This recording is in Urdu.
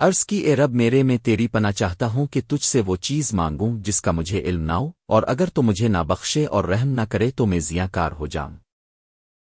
عرض کی، اے رب، میرے، میں تیری پنا چاہتا ہوں کہ تجھ سے وہ چیز مانگوں جس کا مجھے علم نہ ہو، اور اگر تو مجھے نہ بخشے اور رحم نہ کرے تو میں زیاں کار ہو جاؤں۔